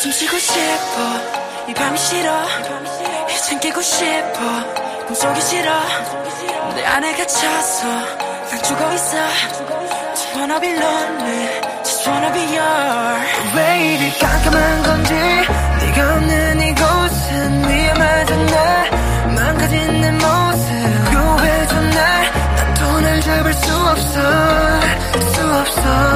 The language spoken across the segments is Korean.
깨고 싶어. 이 밤이 싫어. 이젠 깨고 싶어. 꿈속이 싫어. 내 안에 갇혀서 난 죽어 있어. Just wanna be lonely. Just wanna be yours. 왜 이리 깜깜한 건지 네가 없는 이곳은 위험하잖아 망가진 내 모습 구해줘 날난 돈을 잡을 수 없어. 수 없어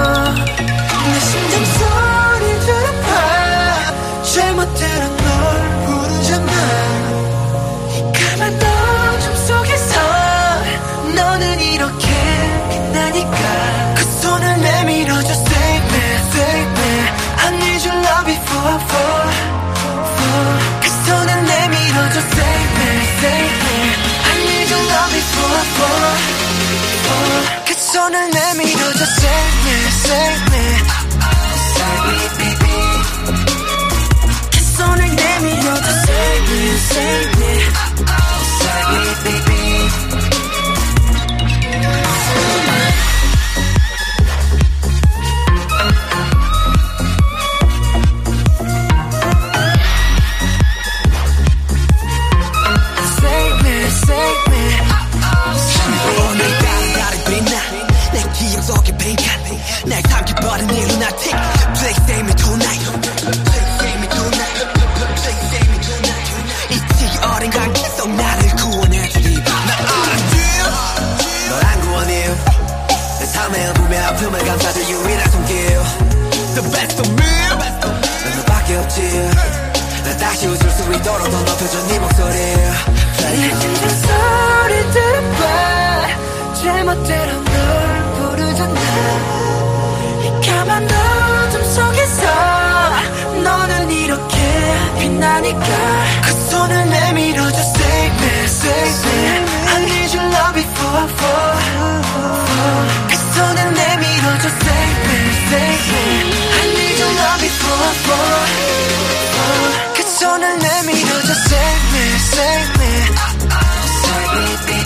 그 손을 내밀어줘 Save me, save me 기억 속에 빈칸 날 삼켜버린 이 lunatic Please save me tonight Please save me tonight Please save me tonight 잊지 어린 관계 속 나를 구원해주리 나 알았지 널안 구원해 내 삶의 분명 아픔을 감싸줄 유일한 손길 The best of me 난 너밖에 없지 나 다시 웃을 수 있도록 더 높여줘 네 빛나니까 그 손을 내밀어줘 Save me, save me I need your love before fall, fall 그 손을 내밀어줘 Save me, save me I need your love before fall, fall 그 손을 내밀어줘 Save me, save me Save me, baby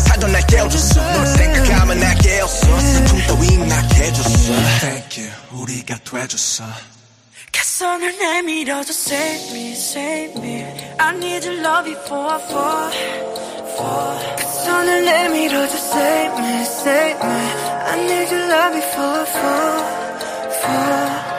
살던 날 깨워줬어 널 생각하면 날 깨웠어 슬픔 따윈 나게 해줬어 Thank you 우리가 돼줬어 그 손을 내밀어줘 Save me, save me I need your love before I fall, fall 그 손을 내밀어줘 Save me, save me I need your love before I fall, fall